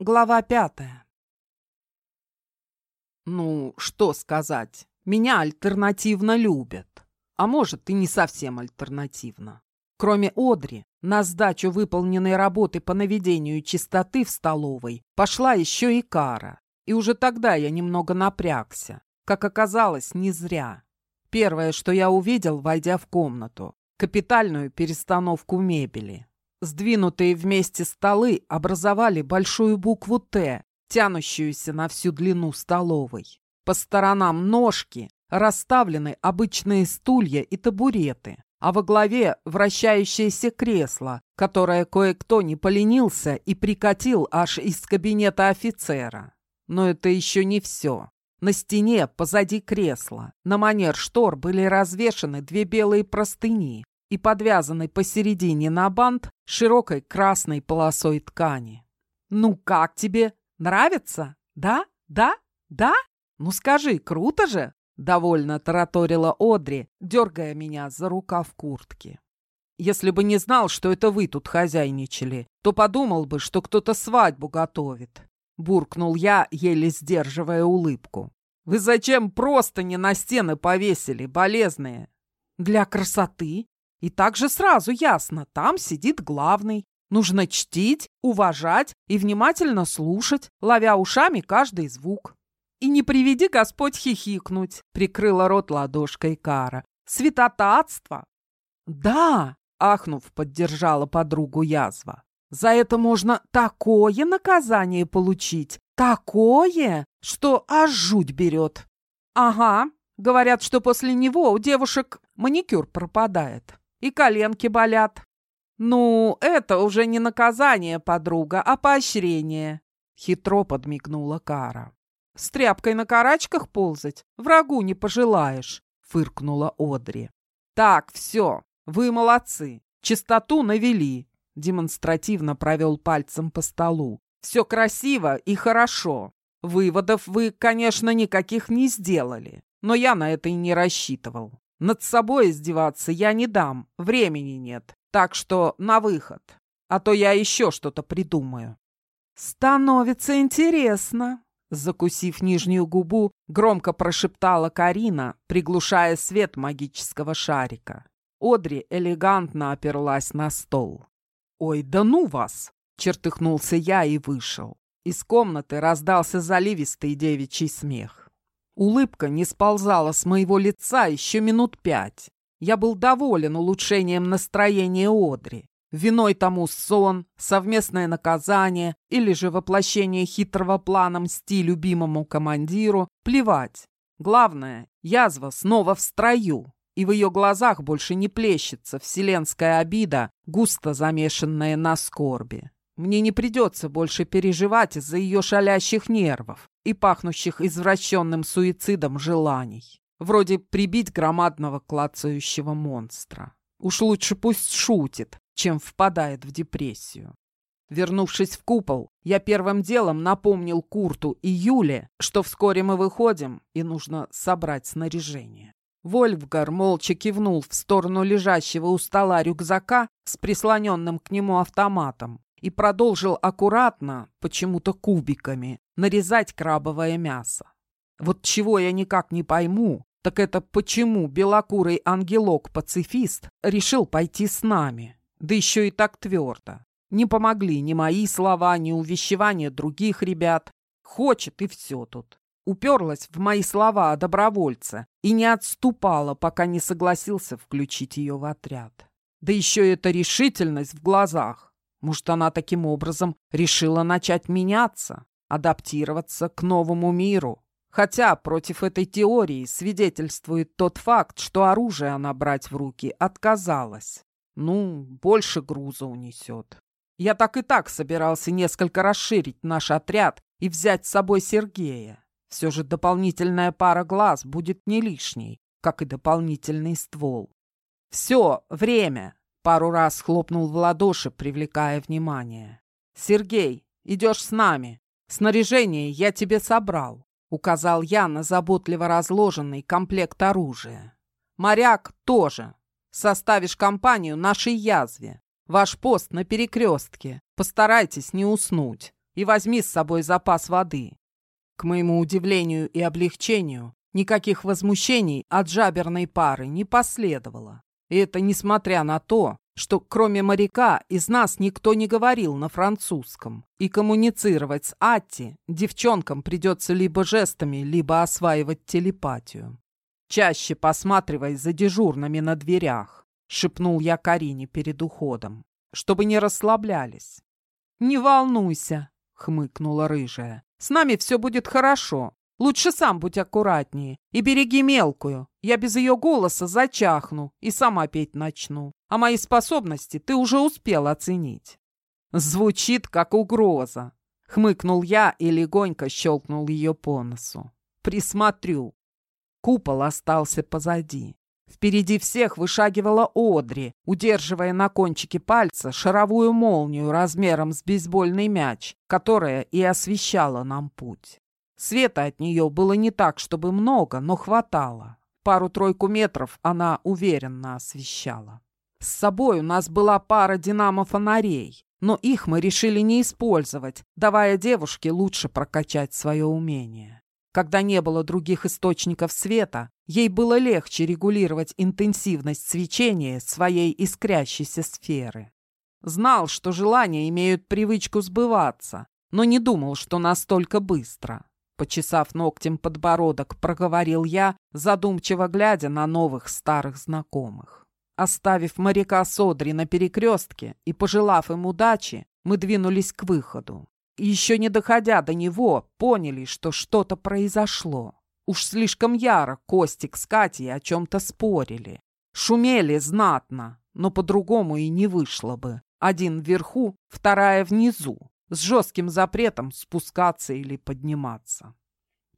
Глава пятая. Ну, что сказать, меня альтернативно любят. А может, и не совсем альтернативно. Кроме Одри, на сдачу выполненной работы по наведению чистоты в столовой пошла еще и Кара. И уже тогда я немного напрягся. Как оказалось, не зря. Первое, что я увидел, войдя в комнату, капитальную перестановку мебели. Сдвинутые вместе столы образовали большую букву «Т», тянущуюся на всю длину столовой. По сторонам ножки расставлены обычные стулья и табуреты, а во главе вращающееся кресло, которое кое-кто не поленился и прикатил аж из кабинета офицера. Но это еще не все. На стене позади кресла на манер штор были развешаны две белые простыни, и подвязанный посередине на бант широкой красной полосой ткани. «Ну как тебе? Нравится? Да? Да? Да? Ну скажи, круто же!» Довольно тараторила Одри, дергая меня за рукав куртки. «Если бы не знал, что это вы тут хозяйничали, то подумал бы, что кто-то свадьбу готовит», буркнул я, еле сдерживая улыбку. «Вы зачем просто не на стены повесили, болезные?» «Для красоты», и также сразу ясно, там сидит главный. Нужно чтить, уважать и внимательно слушать, ловя ушами каждый звук. «И не приведи Господь хихикнуть», — прикрыла рот ладошкой Кара. «Святотатство!» «Да!» — ахнув, поддержала подругу язва. «За это можно такое наказание получить, такое, что аж жуть берет!» «Ага, говорят, что после него у девушек маникюр пропадает и коленки болят. Ну, это уже не наказание, подруга, а поощрение. Хитро подмигнула Кара. С тряпкой на карачках ползать врагу не пожелаешь, фыркнула Одри. Так, все, вы молодцы. Чистоту навели. Демонстративно провел пальцем по столу. Все красиво и хорошо. Выводов вы, конечно, никаких не сделали, но я на это и не рассчитывал. Над собой издеваться я не дам, времени нет. Так что на выход, а то я еще что-то придумаю. Становится интересно. Закусив нижнюю губу, громко прошептала Карина, приглушая свет магического шарика. Одри элегантно оперлась на стол. «Ой, да ну вас!» — чертыхнулся я и вышел. Из комнаты раздался заливистый девичий смех. Улыбка не сползала с моего лица еще минут пять. Я был доволен улучшением настроения Одри. Виной тому сон, совместное наказание или же воплощение хитрого плана мсти любимому командиру – плевать. Главное, язва снова в строю, и в ее глазах больше не плещется вселенская обида, густо замешанная на скорби. Мне не придется больше переживать из-за ее шалящих нервов и пахнущих извращенным суицидом желаний. Вроде прибить громадного клацающего монстра. Уж лучше пусть шутит, чем впадает в депрессию. Вернувшись в купол, я первым делом напомнил Курту и Юле, что вскоре мы выходим и нужно собрать снаряжение. Вольфгар молча кивнул в сторону лежащего у стола рюкзака с прислоненным к нему автоматом и продолжил аккуратно, почему-то кубиками, нарезать крабовое мясо. Вот чего я никак не пойму, так это почему белокурый ангелок-пацифист решил пойти с нами, да еще и так твердо. Не помогли ни мои слова, ни увещевания других ребят. Хочет и все тут. Уперлась в мои слова о добровольце и не отступала, пока не согласился включить ее в отряд. Да еще эта решительность в глазах. Может, она таким образом решила начать меняться, адаптироваться к новому миру. Хотя против этой теории свидетельствует тот факт, что оружие она брать в руки отказалась. Ну, больше груза унесет. Я так и так собирался несколько расширить наш отряд и взять с собой Сергея. Все же дополнительная пара глаз будет не лишней, как и дополнительный ствол. «Все, время!» Пару раз хлопнул в ладоши, привлекая внимание. «Сергей, идешь с нами. Снаряжение я тебе собрал», — указал я на заботливо разложенный комплект оружия. «Моряк тоже. Составишь компанию нашей язве. Ваш пост на перекрестке. Постарайтесь не уснуть. и возьми с собой запас воды». К моему удивлению и облегчению, никаких возмущений от жаберной пары не последовало. И это несмотря на то, что кроме моряка из нас никто не говорил на французском, и коммуницировать с Атти девчонкам придется либо жестами, либо осваивать телепатию. «Чаще посматривай за дежурными на дверях», — шепнул я Карине перед уходом, чтобы не расслаблялись. «Не волнуйся», — хмыкнула рыжая. «С нами все будет хорошо. Лучше сам будь аккуратнее и береги мелкую. Я без ее голоса зачахну и сама петь начну. А мои способности ты уже успел оценить. Звучит как угроза. Хмыкнул я и легонько щелкнул ее по носу. Присмотрю. Купол остался позади. Впереди всех вышагивала Одри, удерживая на кончике пальца шаровую молнию размером с бейсбольный мяч, которая и освещала нам путь. Света от нее было не так, чтобы много, но хватало. Пару-тройку метров она уверенно освещала. С собой у нас была пара динамо-фонарей, но их мы решили не использовать, давая девушке лучше прокачать свое умение. Когда не было других источников света, ей было легче регулировать интенсивность свечения своей искрящейся сферы. Знал, что желания имеют привычку сбываться, но не думал, что настолько быстро. Почесав ногтем подбородок, проговорил я, задумчиво глядя на новых старых знакомых. Оставив моряка Содри на перекрестке и пожелав им удачи, мы двинулись к выходу. Еще не доходя до него, поняли, что что-то произошло. Уж слишком яро Костик с Катей о чем-то спорили. Шумели знатно, но по-другому и не вышло бы. Один вверху, вторая внизу с жестким запретом спускаться или подниматься.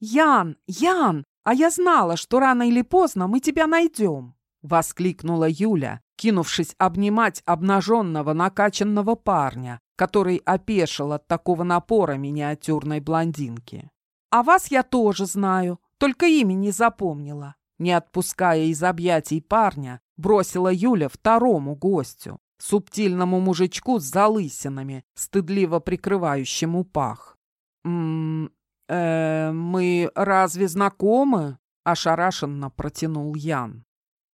«Ян! Ян! А я знала, что рано или поздно мы тебя найдем!» — воскликнула Юля, кинувшись обнимать обнаженного накачанного парня, который опешил от такого напора миниатюрной блондинки. «А вас я тоже знаю, только имя не запомнила». Не отпуская из объятий парня, бросила Юля второму гостю, субтильному мужичку с залысинами, стыдливо прикрывающему пах. «М э, «Мы разве знакомы?» — ошарашенно протянул Ян.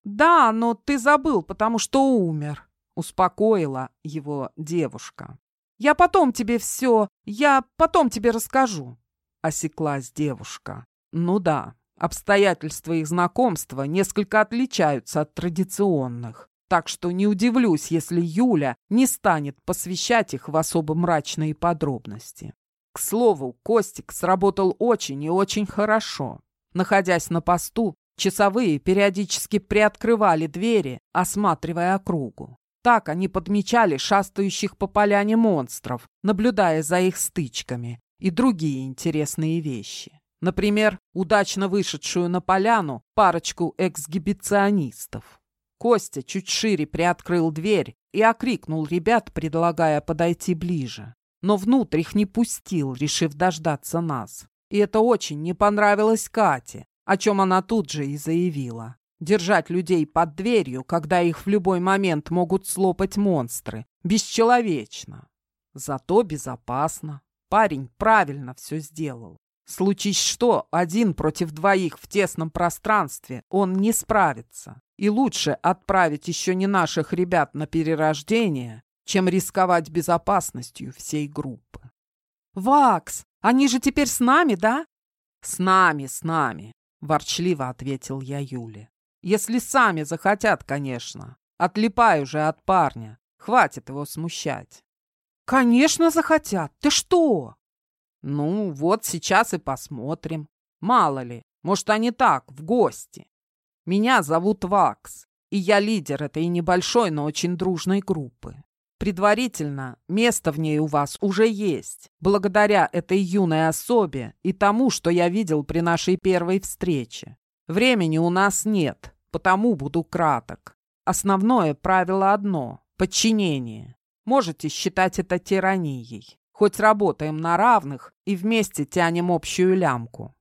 «Да, но ты забыл, потому что умер», — успокоила его девушка. «Я потом тебе все, я потом тебе расскажу», — осеклась девушка. «Ну да, обстоятельства их знакомства несколько отличаются от традиционных. Так что не удивлюсь, если Юля не станет посвящать их в особо мрачные подробности. К слову, Костик сработал очень и очень хорошо. Находясь на посту, часовые периодически приоткрывали двери, осматривая округу. Так они подмечали шастающих по поляне монстров, наблюдая за их стычками и другие интересные вещи. Например, удачно вышедшую на поляну парочку эксгибиционистов. Костя чуть шире приоткрыл дверь и окрикнул ребят, предлагая подойти ближе. Но внутрь их не пустил, решив дождаться нас. И это очень не понравилось Кате, о чем она тут же и заявила. Держать людей под дверью, когда их в любой момент могут слопать монстры, бесчеловечно. Зато безопасно. Парень правильно все сделал. Случись что, один против двоих в тесном пространстве он не справится. И лучше отправить еще не наших ребят на перерождение, чем рисковать безопасностью всей группы. «Вакс, они же теперь с нами, да?» «С нами, с нами», — ворчливо ответил я Юле. «Если сами захотят, конечно. Отлипай уже от парня. Хватит его смущать». «Конечно захотят. Ты что?» «Ну, вот сейчас и посмотрим. Мало ли, может, они так, в гости. Меня зовут Вакс, и я лидер этой небольшой, но очень дружной группы. Предварительно место в ней у вас уже есть, благодаря этой юной особе и тому, что я видел при нашей первой встрече. Времени у нас нет, потому буду краток. Основное правило одно – подчинение. Можете считать это тиранией. Хоть работаем на равных и вместе тянем общую лямку.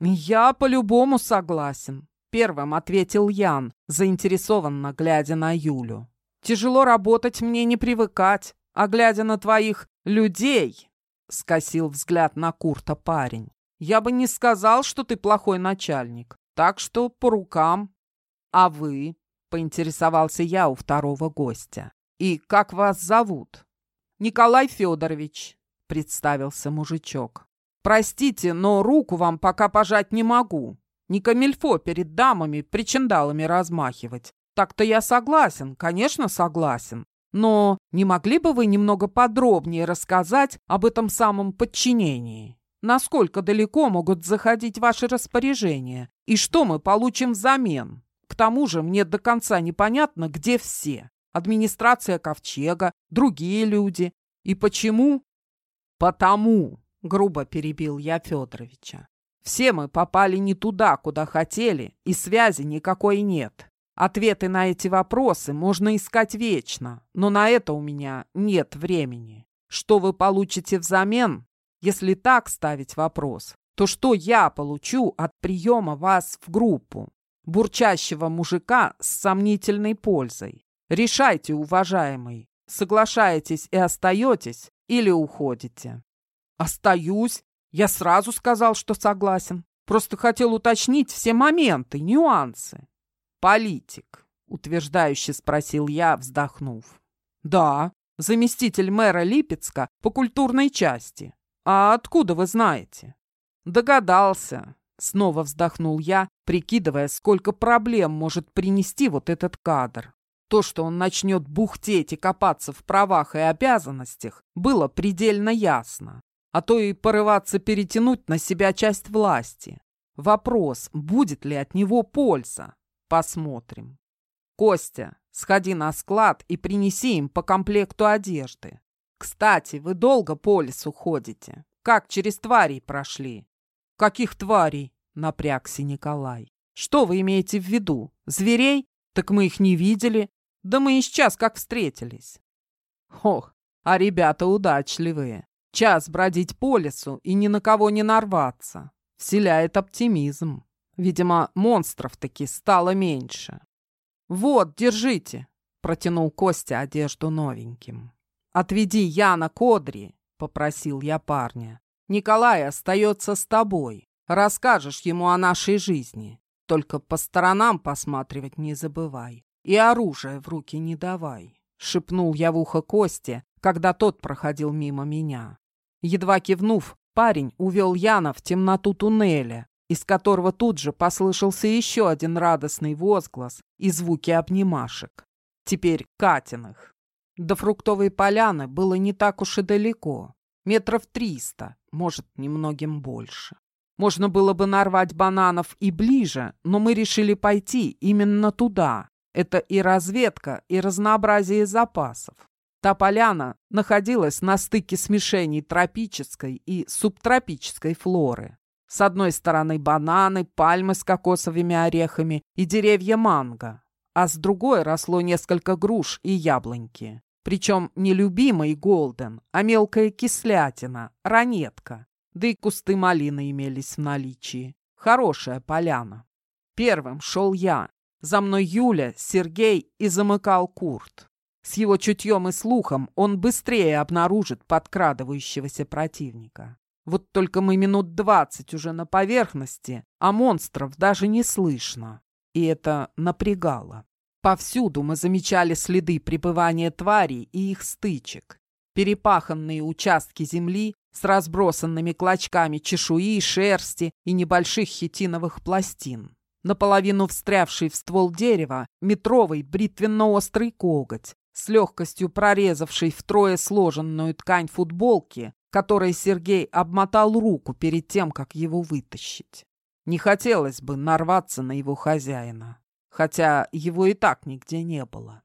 Я по-любому согласен, Первым ответил Ян, заинтересованно глядя на Юлю. «Тяжело работать мне не привыкать, а глядя на твоих людей...» — скосил взгляд на Курта парень. «Я бы не сказал, что ты плохой начальник, так что по рукам». «А вы?» — поинтересовался я у второго гостя. «И как вас зовут?» «Николай Федорович», — представился мужичок. «Простите, но руку вам пока пожать не могу. Не камильфо перед дамами причиндалами размахивать. Так-то я согласен, конечно, согласен. Но не могли бы вы немного подробнее рассказать об этом самом подчинении? Насколько далеко могут заходить ваши распоряжения? И что мы получим взамен? К тому же мне до конца непонятно, где все. Администрация Ковчега, другие люди. И почему? Потому, грубо перебил я Федоровича. Все мы попали не туда, куда хотели, и связи никакой нет. Ответы на эти вопросы можно искать вечно, но на это у меня нет времени. Что вы получите взамен? Если так ставить вопрос, то что я получу от приема вас в группу? Бурчащего мужика с сомнительной пользой. Решайте, уважаемый, соглашаетесь и остаетесь или уходите. Остаюсь. Я сразу сказал, что согласен. Просто хотел уточнить все моменты, нюансы. «Политик», — утверждающе спросил я, вздохнув. «Да, заместитель мэра Липецка по культурной части. А откуда вы знаете?» «Догадался», — снова вздохнул я, прикидывая, сколько проблем может принести вот этот кадр. То, что он начнет бухтеть и копаться в правах и обязанностях, было предельно ясно. А то и порываться перетянуть на себя часть власти. Вопрос, будет ли от него польза? Посмотрим. Костя, сходи на склад и принеси им по комплекту одежды. Кстати, вы долго по лесу ходите? Как через тварей прошли? Каких тварей? Напрягся Николай. Что вы имеете в виду? Зверей? Так мы их не видели. Да мы и сейчас как встретились. Ох, а ребята удачливые. Час бродить по лесу и ни на кого не нарваться. Вселяет оптимизм. Видимо, монстров таки стало меньше. «Вот, держите!» — протянул Костя одежду новеньким. «Отведи Яна к Одри!» — попросил я парня. «Николай остается с тобой. Расскажешь ему о нашей жизни. Только по сторонам посматривать не забывай. И оружие в руки не давай», — шепнул я в ухо Косте, когда тот проходил мимо меня. Едва кивнув, парень увел Яна в темноту туннеля, из которого тут же послышался еще один радостный возглас и звуки обнимашек. Теперь Катиных. До фруктовой поляны было не так уж и далеко. Метров триста, может, немногим больше. Можно было бы нарвать бананов и ближе, но мы решили пойти именно туда. Это и разведка, и разнообразие запасов. Та поляна находилась на стыке смешений тропической и субтропической флоры. С одной стороны бананы, пальмы с кокосовыми орехами и деревья манго, а с другой росло несколько груш и яблоньки. Причем не любимый голден, а мелкая кислятина, ранетка. Да и кусты малины имелись в наличии. Хорошая поляна. Первым шел я. За мной Юля, Сергей и замыкал Курт. С его чутьем и слухом он быстрее обнаружит подкрадывающегося противника. Вот только мы минут двадцать уже на поверхности, а монстров даже не слышно. И это напрягало. Повсюду мы замечали следы пребывания тварей и их стычек. Перепаханные участки земли с разбросанными клочками чешуи, шерсти и небольших хитиновых пластин. Наполовину встрявший в ствол дерева метровый бритвенно-острый коготь, с легкостью прорезавший втрое сложенную ткань футболки, которой Сергей обмотал руку перед тем, как его вытащить. Не хотелось бы нарваться на его хозяина, хотя его и так нигде не было.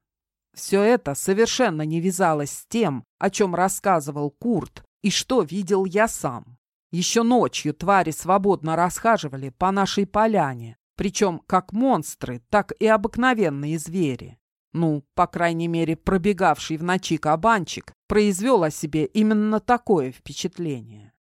Все это совершенно не вязалось с тем, о чем рассказывал Курт и что видел я сам. Еще ночью твари свободно расхаживали по нашей поляне, причем как монстры, так и обыкновенные звери. Ну, по крайней мере, пробегавший в ночи кабанчик произвел о себе именно такое впечатление.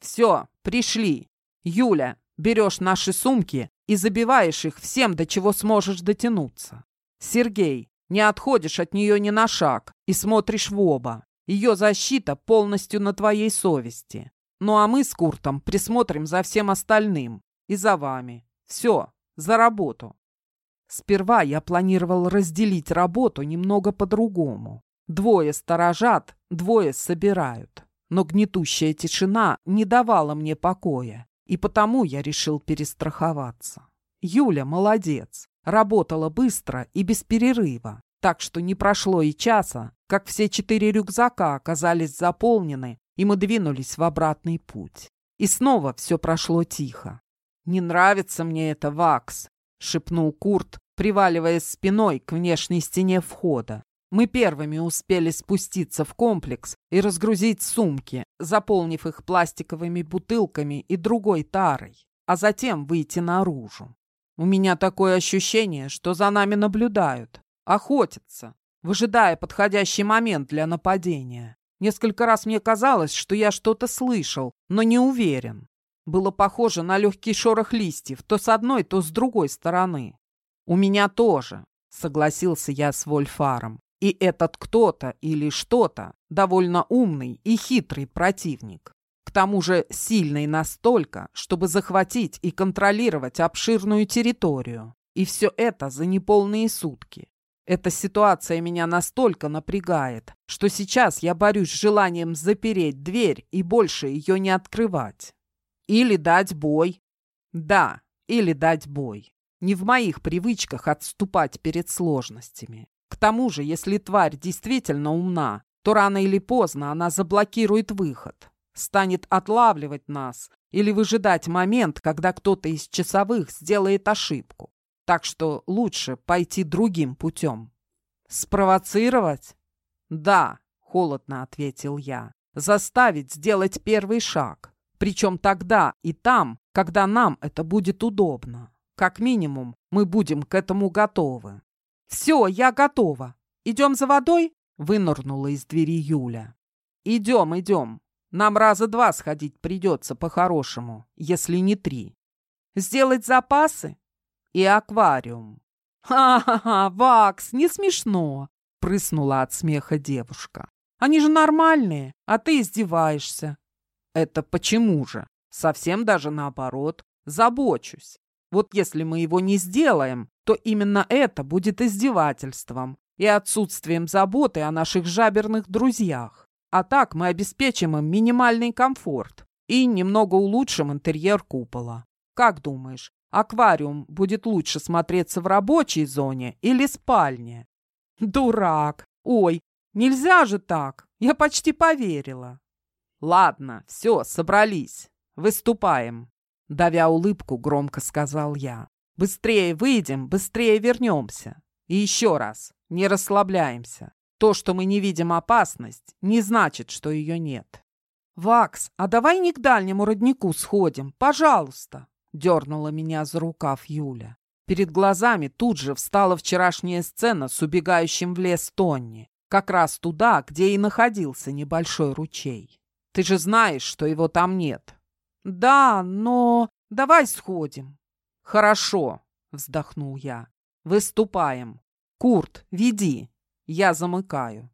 «Все, пришли. Юля, берешь наши сумки и забиваешь их всем, до чего сможешь дотянуться. Сергей, не отходишь от нее ни на шаг и смотришь в оба. Ее защита полностью на твоей совести. Ну а мы с Куртом присмотрим за всем остальным. И за вами. Все, за работу. Сперва я планировал разделить работу немного по-другому. Двое сторожат, двое собирают. Но гнетущая тишина не давала мне покоя, и потому я решил перестраховаться. Юля молодец, работала быстро и без перерыва, так что не прошло и часа, как все четыре рюкзака оказались заполнены, и мы двинулись в обратный путь. И снова все прошло тихо. «Не нравится мне это, Вакс», — шепнул Курт, приваливаясь спиной к внешней стене входа. Мы первыми успели спуститься в комплекс и разгрузить сумки, заполнив их пластиковыми бутылками и другой тарой, а затем выйти наружу. У меня такое ощущение, что за нами наблюдают, охотятся, выжидая подходящий момент для нападения. Несколько раз мне казалось, что я что-то слышал, но не уверен. Было похоже на легкий шорох листьев то с одной, то с другой стороны. «У меня тоже», — согласился я с Вольфаром. И этот кто-то или что-то довольно умный и хитрый противник. К тому же сильный настолько, чтобы захватить и контролировать обширную территорию. И все это за неполные сутки. Эта ситуация меня настолько напрягает, что сейчас я борюсь с желанием запереть дверь и больше ее не открывать. Или дать бой. Да, или дать бой. Не в моих привычках отступать перед сложностями. К тому же, если тварь действительно умна, то рано или поздно она заблокирует выход, станет отлавливать нас или выжидать момент, когда кто-то из часовых сделает ошибку. Так что лучше пойти другим путем. Спровоцировать? Да, холодно ответил я. Заставить сделать первый шаг. Причем тогда и там, когда нам это будет удобно. Как минимум, мы будем к этому готовы. «Все, я готова. Идем за водой?» — вынырнула из двери Юля. «Идем, идем. Нам раза два сходить придется по-хорошему, если не три. Сделать запасы и аквариум». «Ха-ха-ха, Вакс, не смешно!» — прыснула от смеха девушка. «Они же нормальные, а ты издеваешься». «Это почему же? Совсем даже наоборот. Забочусь. Вот если мы его не сделаем, то именно это будет издевательством и отсутствием заботы о наших жаберных друзьях. А так мы обеспечим им минимальный комфорт и немного улучшим интерьер купола. Как думаешь, аквариум будет лучше смотреться в рабочей зоне или спальне? Дурак! Ой, нельзя же так! Я почти поверила. Ладно, все, собрались. Выступаем. Давя улыбку, громко сказал я. «Быстрее выйдем, быстрее вернемся. И еще раз, не расслабляемся. То, что мы не видим опасность, не значит, что ее нет». «Вакс, а давай не к дальнему роднику сходим, пожалуйста!» Дернула меня за рукав Юля. Перед глазами тут же встала вчерашняя сцена с убегающим в лес Тонни. Как раз туда, где и находился небольшой ручей. Ты же знаешь, что его там нет. «Да, но давай сходим». «Хорошо», — вздохнул я. «Выступаем. Курт, веди. Я замыкаю».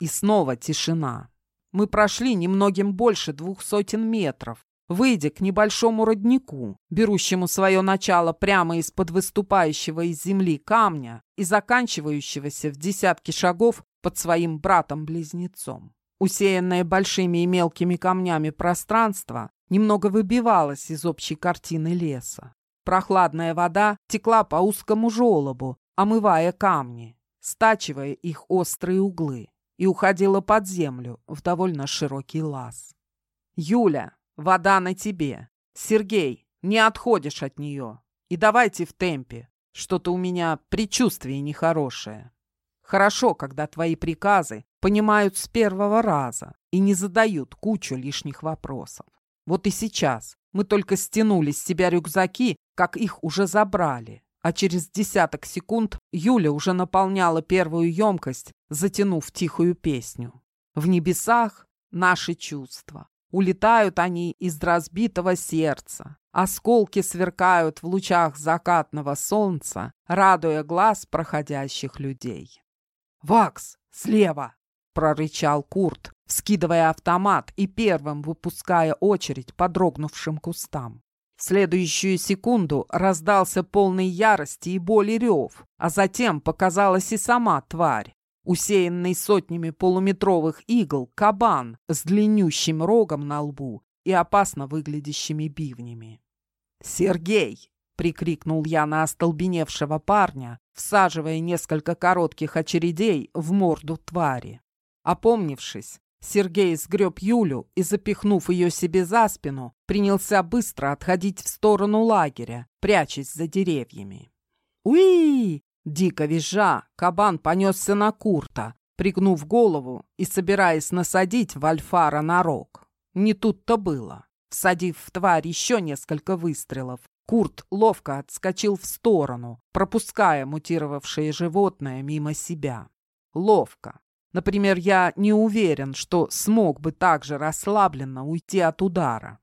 И снова тишина. Мы прошли немногим больше двух сотен метров, выйдя к небольшому роднику, берущему свое начало прямо из-под выступающего из земли камня и заканчивающегося в десятки шагов под своим братом-близнецом. Усеянное большими и мелкими камнями пространство немного выбивалась из общей картины леса. Прохладная вода текла по узкому желобу, омывая камни, стачивая их острые углы, и уходила под землю в довольно широкий лаз. «Юля, вода на тебе! Сергей, не отходишь от нее! И давайте в темпе! Что-то у меня предчувствие нехорошее!» Хорошо, когда твои приказы понимают с первого раза и не задают кучу лишних вопросов. Вот и сейчас мы только стянули с себя рюкзаки, как их уже забрали. А через десяток секунд Юля уже наполняла первую емкость, затянув тихую песню. В небесах наши чувства. Улетают они из разбитого сердца. Осколки сверкают в лучах закатного солнца, радуя глаз проходящих людей. «Вакс, слева!» — прорычал Курт, скидывая автомат и первым выпуская очередь по дрогнувшим кустам. В следующую секунду раздался полный ярости и боли рев, а затем показалась и сама тварь. Усеянный сотнями полуметровых игл кабан с длиннющим рогом на лбу и опасно выглядящими бивнями. «Сергей!» — прикрикнул я на остолбеневшего парня, всаживая несколько коротких очередей в морду твари. Опомнившись, Сергей сгреб Юлю и, запихнув ее себе за спину, принялся быстро отходить в сторону лагеря, прячась за деревьями. «Уи!» — дико визжа, кабан понесся на Курта, пригнув голову и собираясь насадить Вальфара на рог. Не тут-то было. Всадив в тварь еще несколько выстрелов, Курт ловко отскочил в сторону, пропуская мутировавшее животное мимо себя. Ловко. Например, я не уверен, что смог бы так же расслабленно уйти от удара.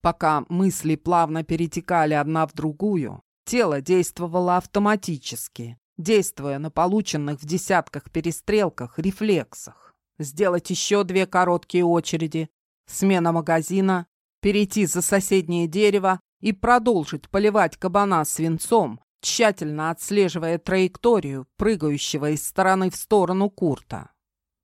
Пока мысли плавно перетекали одна в другую, тело действовало автоматически, действуя на полученных в десятках перестрелках рефлексах. Сделать еще две короткие очереди, смена магазина, перейти за соседнее дерево и продолжить поливать кабана свинцом, тщательно отслеживая траекторию прыгающего из стороны в сторону Курта.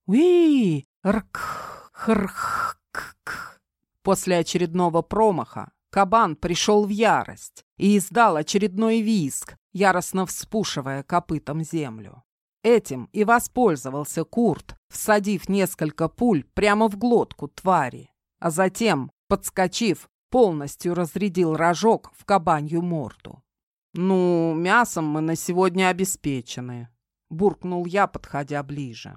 Уи рк хрх к После очередного промаха кабан пришел в ярость и издал очередной визг, яростно вспушивая копытом землю. Этим и воспользовался Курт, всадив несколько пуль прямо в глотку твари, а затем, подскочив, полностью разрядил рожок в кабанью морду. «Ну, мясом мы на сегодня обеспечены», — буркнул я, подходя ближе.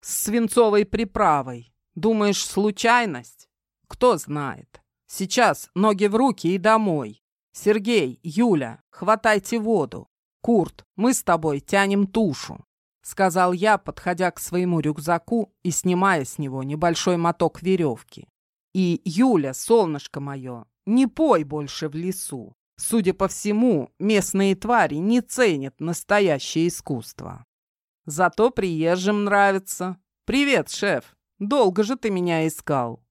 «С свинцовой приправой. Думаешь, случайность? Кто знает. Сейчас ноги в руки и домой. Сергей, Юля, хватайте воду. Курт, мы с тобой тянем тушу», — сказал я, подходя к своему рюкзаку и снимая с него небольшой моток веревки. И, Юля, солнышко мое, не пой больше в лесу. Судя по всему, местные твари не ценят настоящее искусство. Зато приезжим нравится. Привет, шеф. Долго же ты меня искал.